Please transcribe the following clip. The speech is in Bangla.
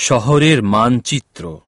শহরের মানচিত্র।